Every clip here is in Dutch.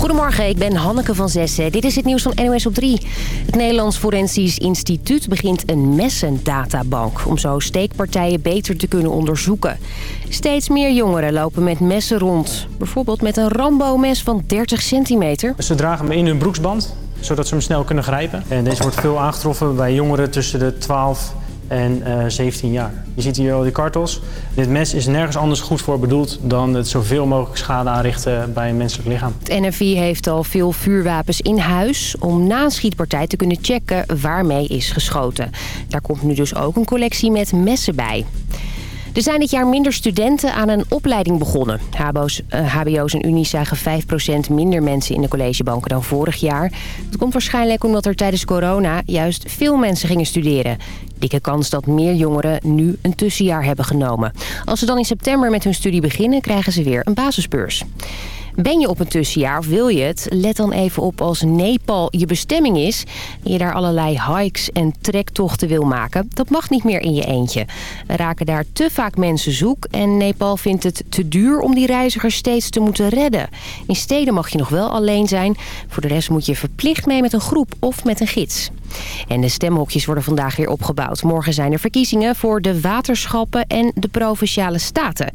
Goedemorgen, ik ben Hanneke van Zessen. Dit is het nieuws van NOS op 3. Het Nederlands Forensisch Instituut begint een messendatabank... om zo steekpartijen beter te kunnen onderzoeken. Steeds meer jongeren lopen met messen rond. Bijvoorbeeld met een Rambo-mes van 30 centimeter. Ze dragen hem in hun broeksband, zodat ze hem snel kunnen grijpen. En deze wordt veel aangetroffen bij jongeren tussen de 12 en uh, 17 jaar. Je ziet hier al die kartels. Dit mes is nergens anders goed voor bedoeld dan het zoveel mogelijk schade aanrichten bij een menselijk lichaam. Het NFI heeft al veel vuurwapens in huis om na een schietpartij te kunnen checken waarmee is geschoten. Daar komt nu dus ook een collectie met messen bij. Er zijn dit jaar minder studenten aan een opleiding begonnen. HBO's, HBO's en Unies zagen 5% minder mensen in de collegebanken dan vorig jaar. Dat komt waarschijnlijk omdat er tijdens corona juist veel mensen gingen studeren. Dikke kans dat meer jongeren nu een tussenjaar hebben genomen. Als ze dan in september met hun studie beginnen, krijgen ze weer een basisbeurs. Ben je op een tussenjaar of wil je het? Let dan even op als Nepal je bestemming is... en je daar allerlei hikes en trektochten wil maken. Dat mag niet meer in je eentje. Raken daar te vaak mensen zoek... en Nepal vindt het te duur om die reizigers steeds te moeten redden. In steden mag je nog wel alleen zijn. Voor de rest moet je verplicht mee met een groep of met een gids. En de stemhokjes worden vandaag weer opgebouwd. Morgen zijn er verkiezingen voor de waterschappen en de Provinciale Staten.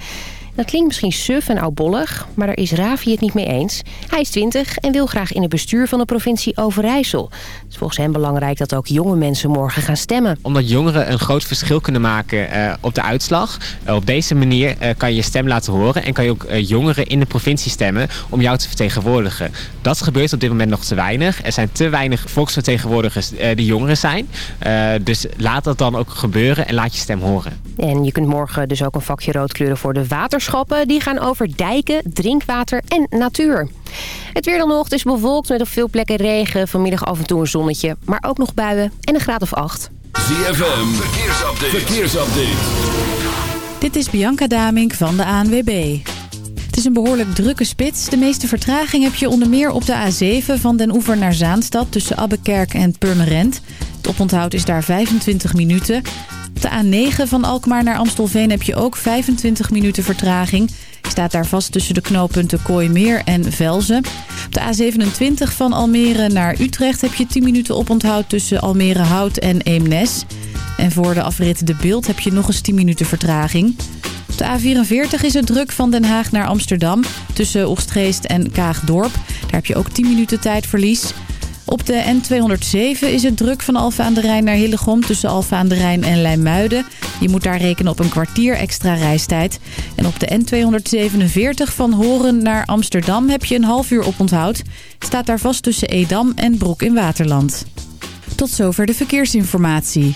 Dat klinkt misschien suf en oudbollig, maar daar is Ravi het niet mee eens. Hij is 20 en wil graag in het bestuur van de provincie Overijssel. Het is volgens hem belangrijk dat ook jonge mensen morgen gaan stemmen. Omdat jongeren een groot verschil kunnen maken uh, op de uitslag. Uh, op deze manier uh, kan je je stem laten horen en kan je ook jongeren in de provincie stemmen om jou te vertegenwoordigen. Dat gebeurt op dit moment nog te weinig. Er zijn te weinig volksvertegenwoordigers die jongeren zijn. dus laat dat dan ook gebeuren en laat je stem horen. En je kunt morgen dus ook een vakje rood kleuren voor de waters die gaan over dijken, drinkwater en natuur. Het weer dan nog, is bewolkt met op veel plekken regen. Vanmiddag af en toe een zonnetje, maar ook nog buien en een graad of acht. ZFM, verkeersupdate. verkeersupdate. Dit is Bianca Damink van de ANWB. Het is een behoorlijk drukke spits. De meeste vertraging heb je onder meer op de A7 van Den Oever naar Zaanstad... tussen Abbekerk en Purmerend. Het oponthoud is daar 25 minuten. Op de A9 van Alkmaar naar Amstelveen heb je ook 25 minuten vertraging. Je staat daar vast tussen de knooppunten Kooimeer en Velzen. Op de A27 van Almere naar Utrecht heb je 10 minuten oponthoud tussen Almere Hout en Eemnes. En voor de afrit De Beeld heb je nog eens 10 minuten vertraging. Op de A44 is het druk van Den Haag naar Amsterdam tussen Oostgeest en Kaagdorp. Daar heb je ook 10 minuten tijdverlies. Op de N207 is het druk van Alfa aan de Rijn naar Hillegom tussen Alfa aan de Rijn en Leimuiden. Je moet daar rekenen op een kwartier extra reistijd. En op de N247 van Horen naar Amsterdam heb je een half uur oponthoud. Het staat daar vast tussen Edam en Broek in Waterland. Tot zover de verkeersinformatie.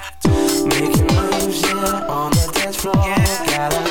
la la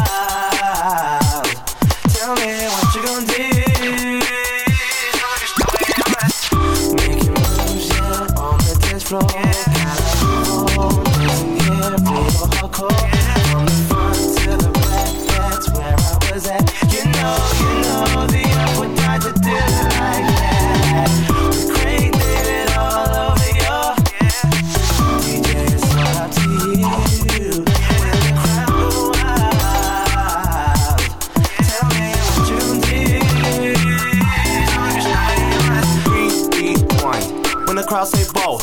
tell me what you gonna do. Making moves, yeah, on the dance floor. Hardcore. From the front to the back, that's where I was at. You know,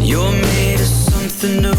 You're made of something new.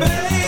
baby.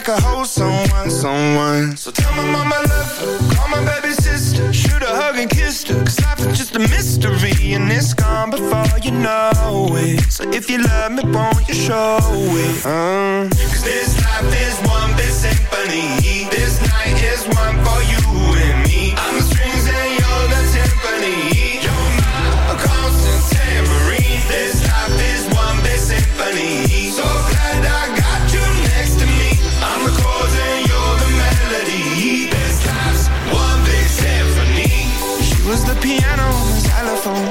I could hold someone, someone. So tell me piano, I'm xylophone.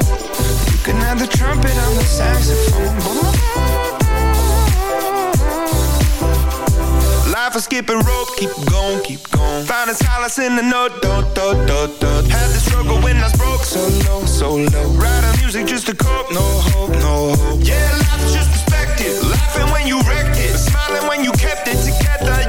You can have the trumpet, on the saxophone. Life is skipping rope, keep going, keep going. Find a solace in the note, do, do, do, do. Had the struggle when I was broke, so low, so low. Writing music just to cope, no hope, no hope. Yeah, life is just perspective. Laughing when you wrecked it, smiling when you kept it together.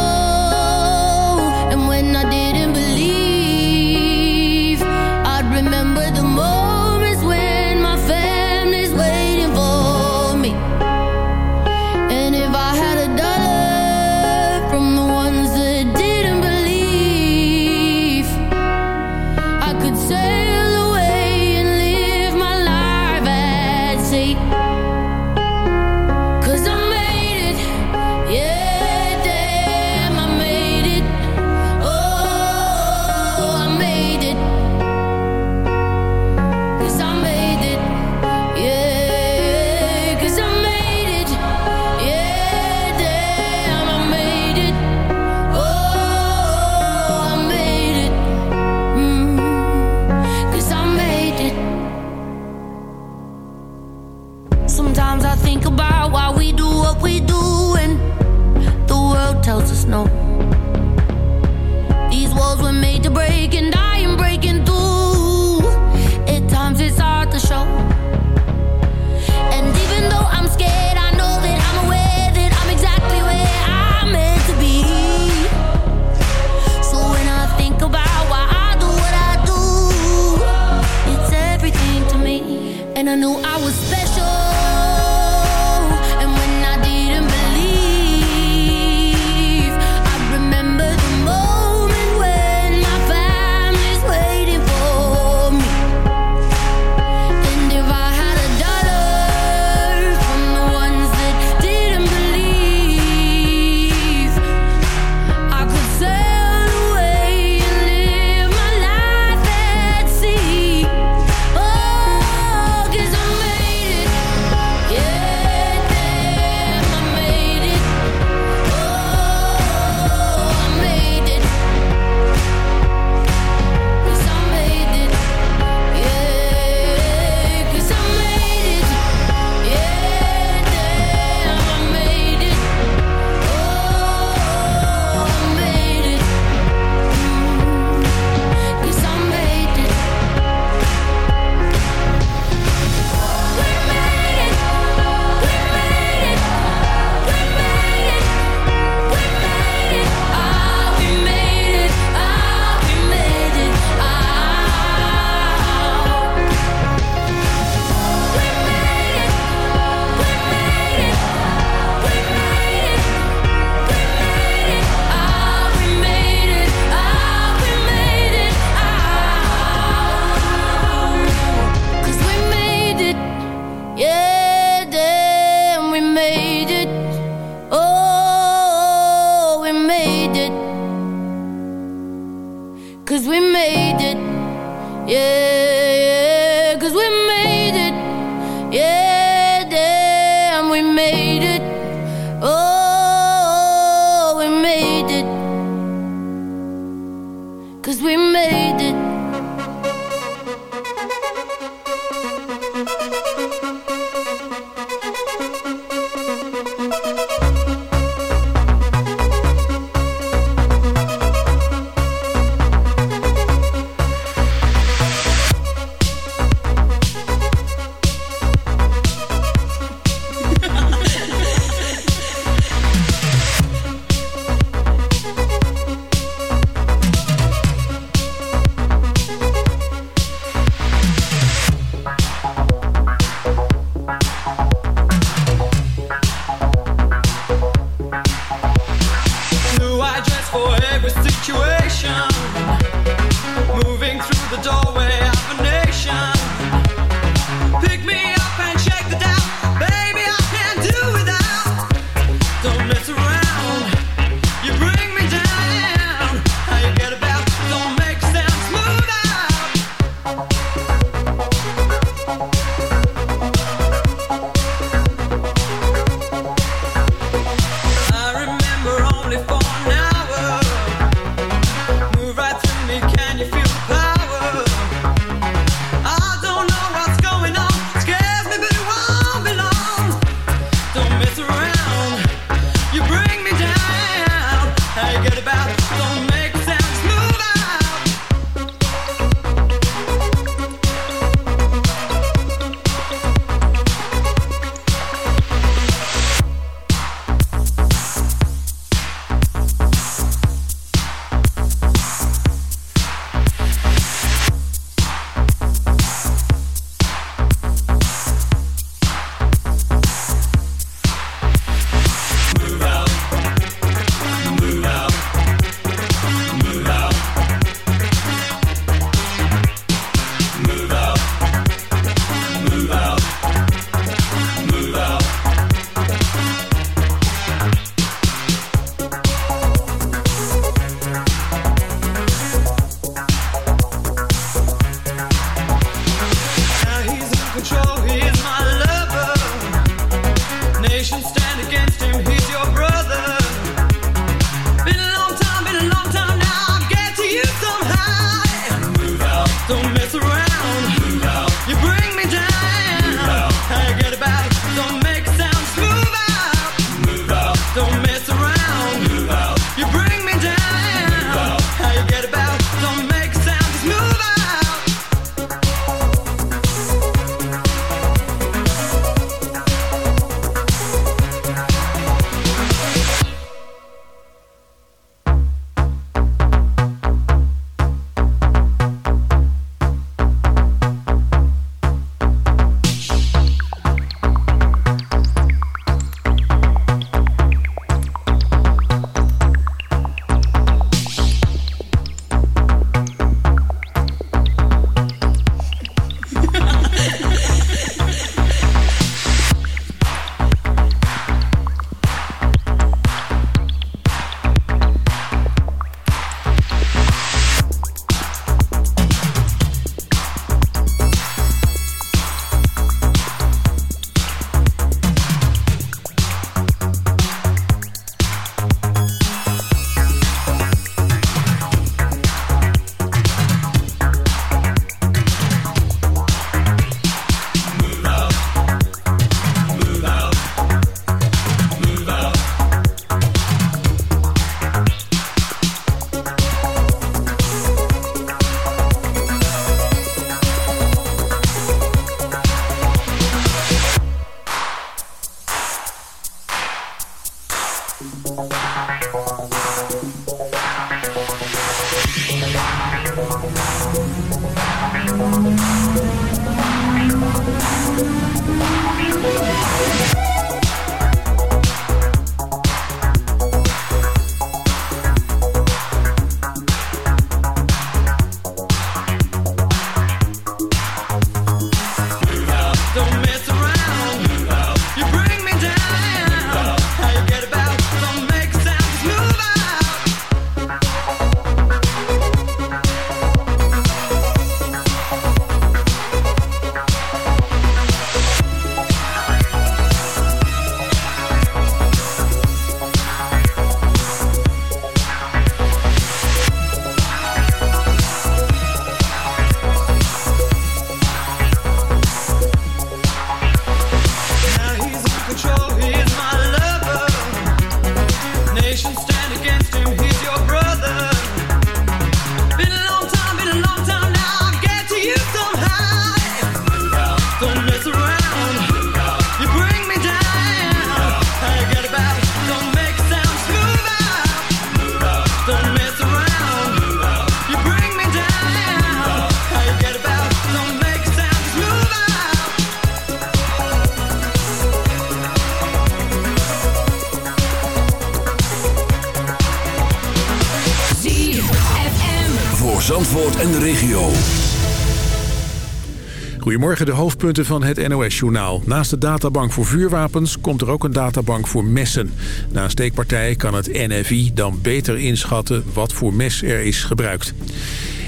Goedemorgen, de hoofdpunten van het NOS-journaal. Naast de databank voor vuurwapens komt er ook een databank voor messen. Na een steekpartij kan het NFI dan beter inschatten wat voor mes er is gebruikt.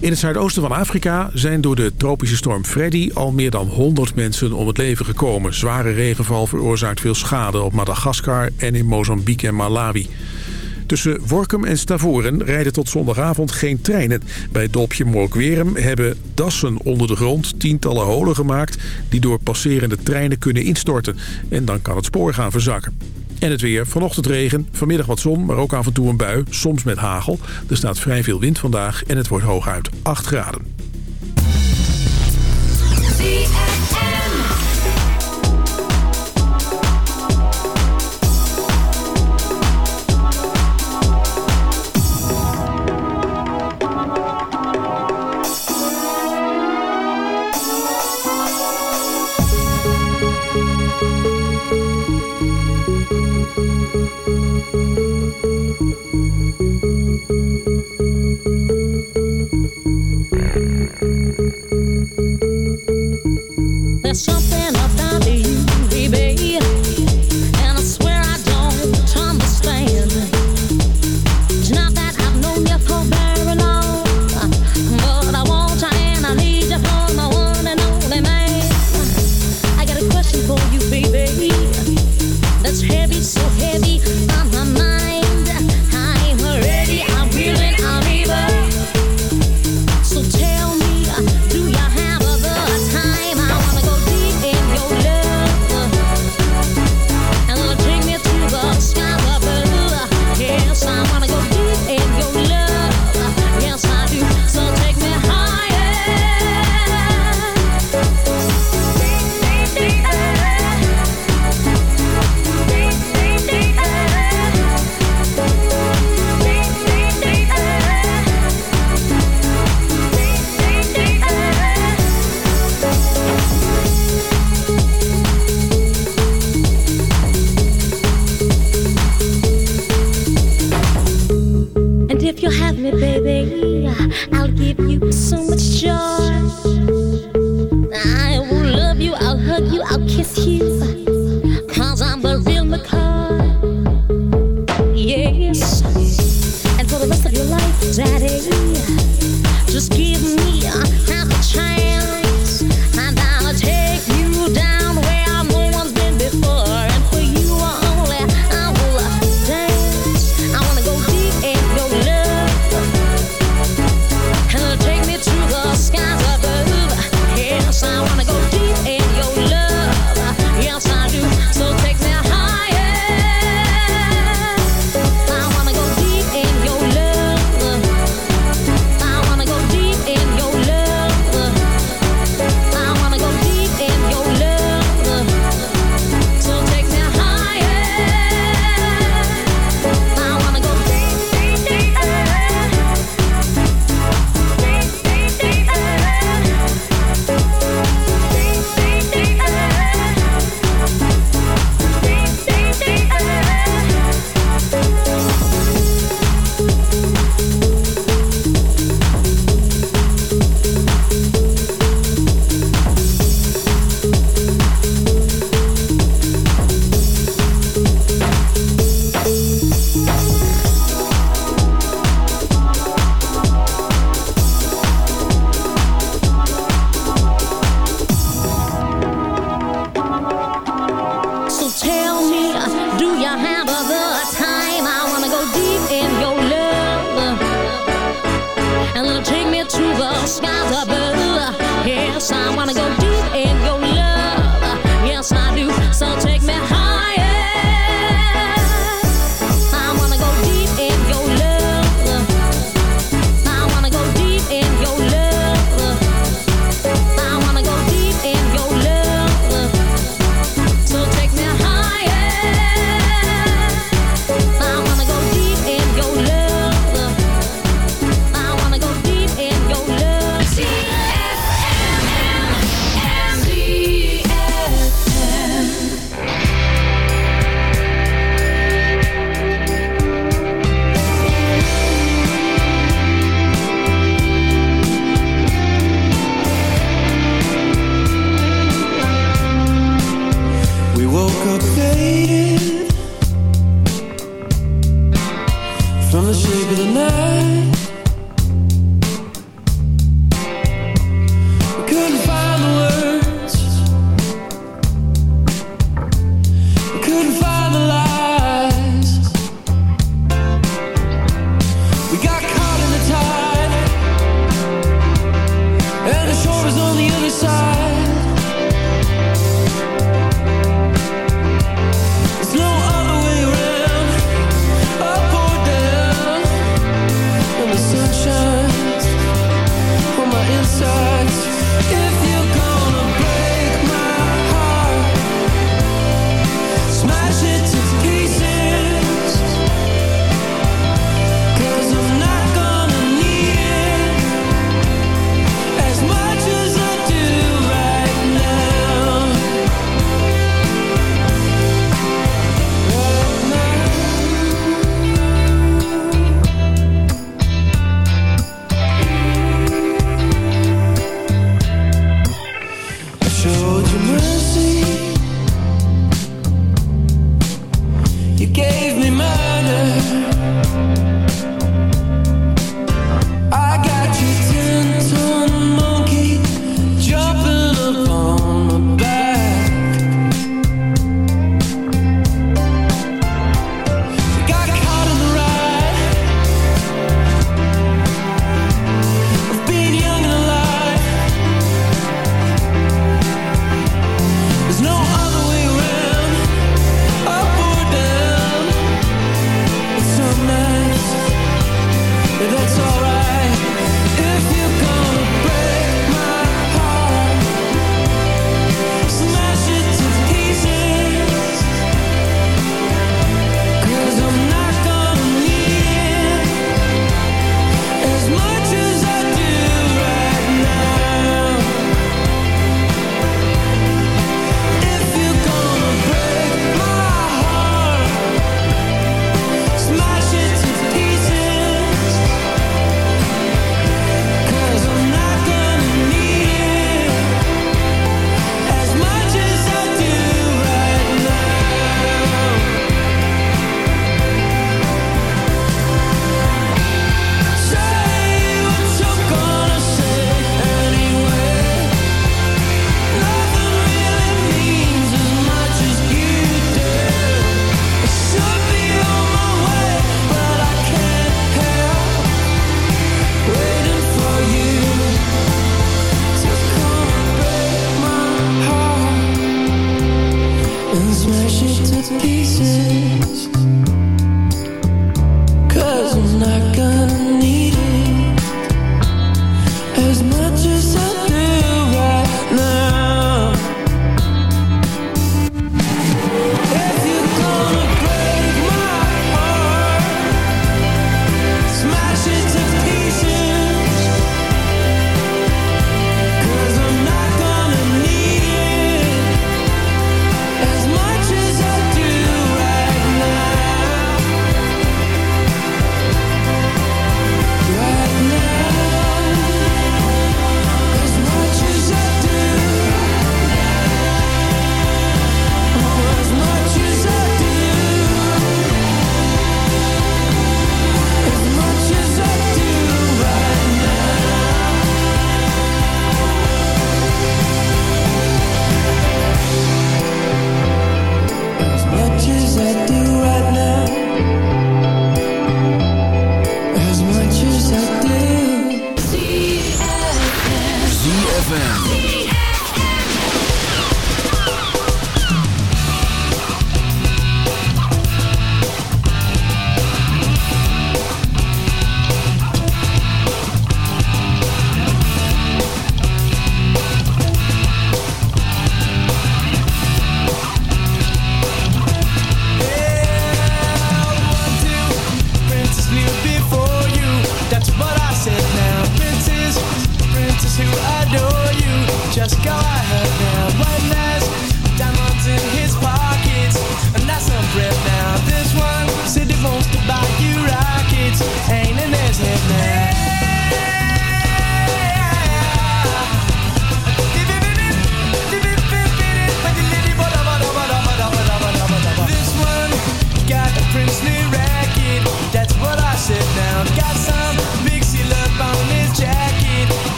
In het zuidoosten van Afrika zijn door de tropische storm Freddy al meer dan 100 mensen om het leven gekomen. Zware regenval veroorzaakt veel schade op Madagaskar en in Mozambique en Malawi. Tussen Workum en Stavoren rijden tot zondagavond geen treinen. Bij Dolpje Morkwerum hebben dassen onder de grond tientallen holen gemaakt... die door passerende treinen kunnen instorten. En dan kan het spoor gaan verzakken. En het weer. Vanochtend regen, vanmiddag wat zon, maar ook af en toe een bui. Soms met hagel. Er staat vrij veel wind vandaag en het wordt hooguit 8 graden.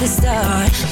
The start.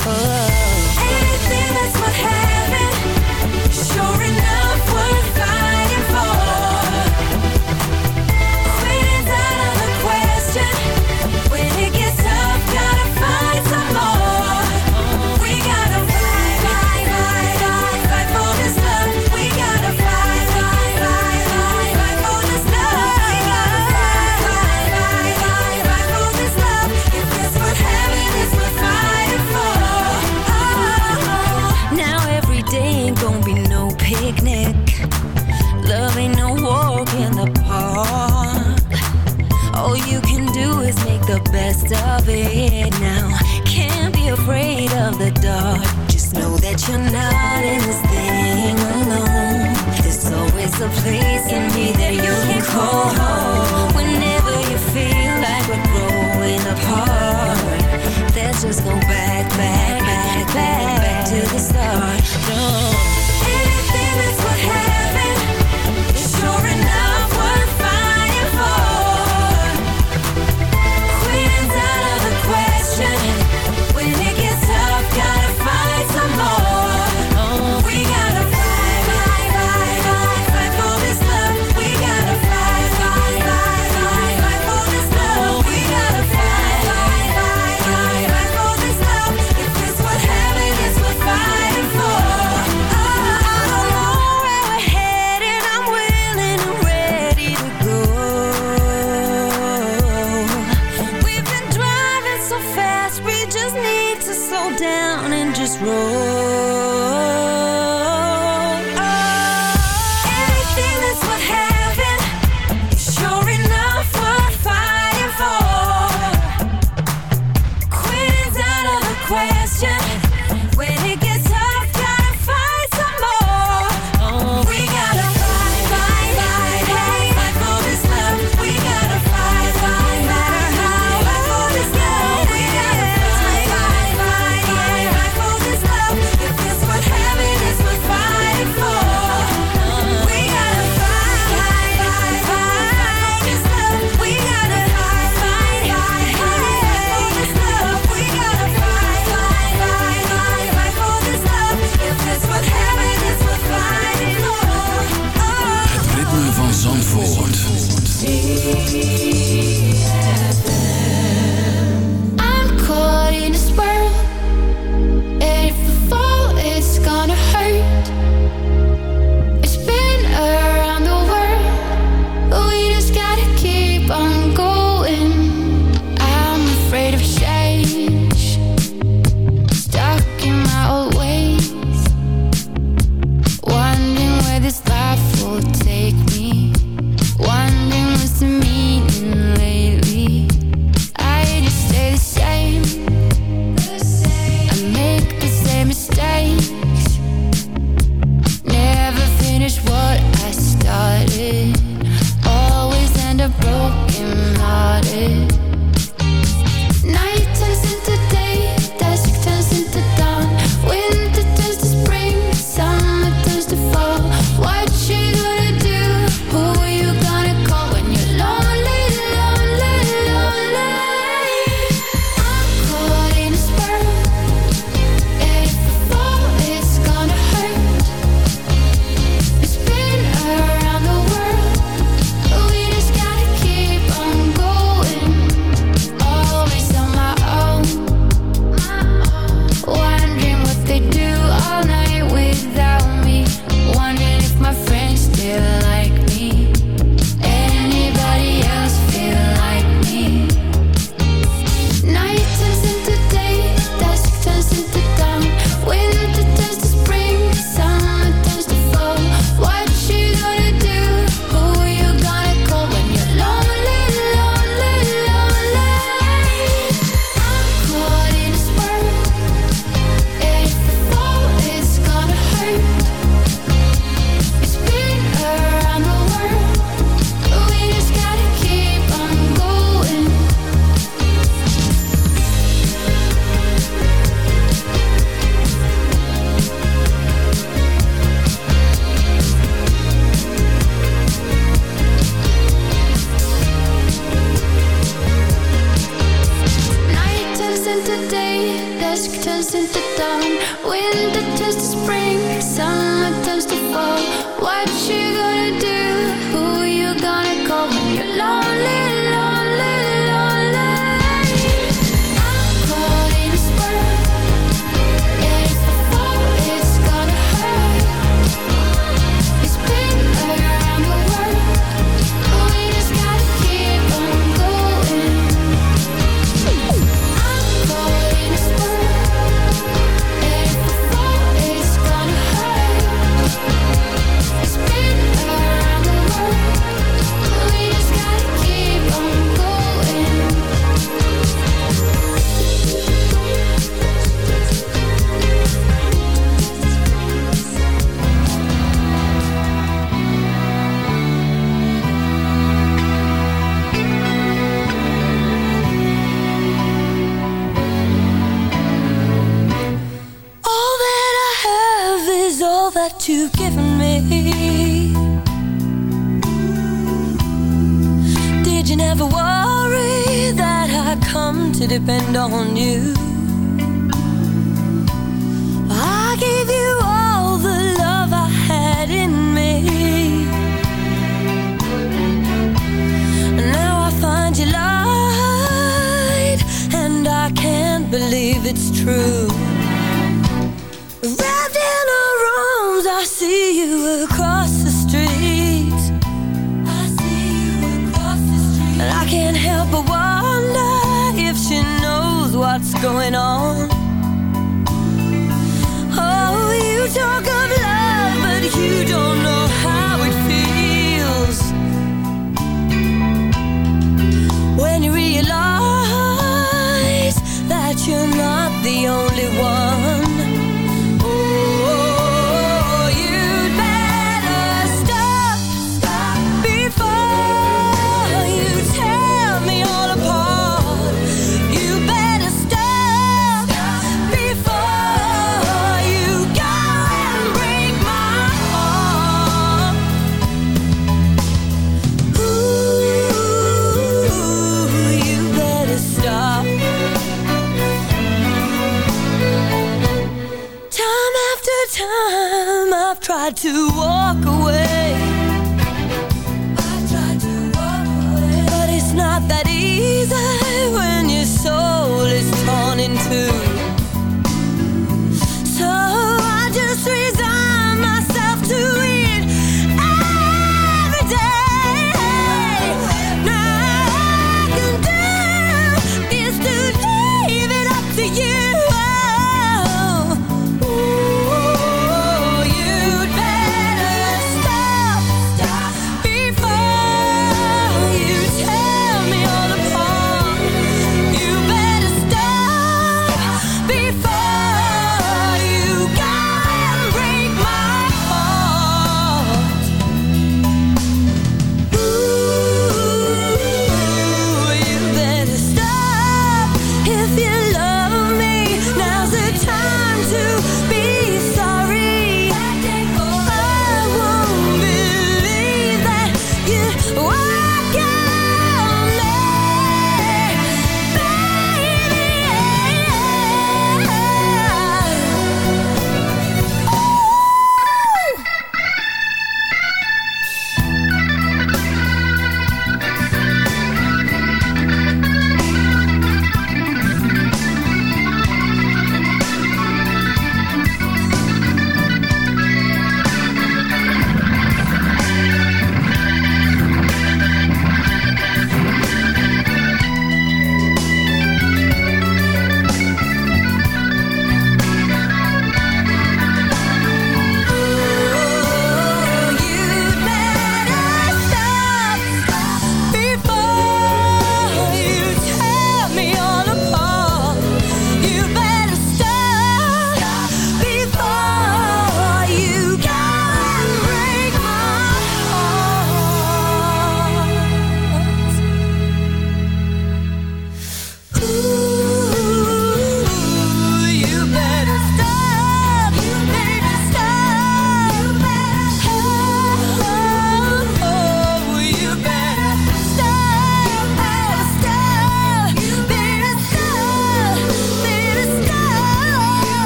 to walk away.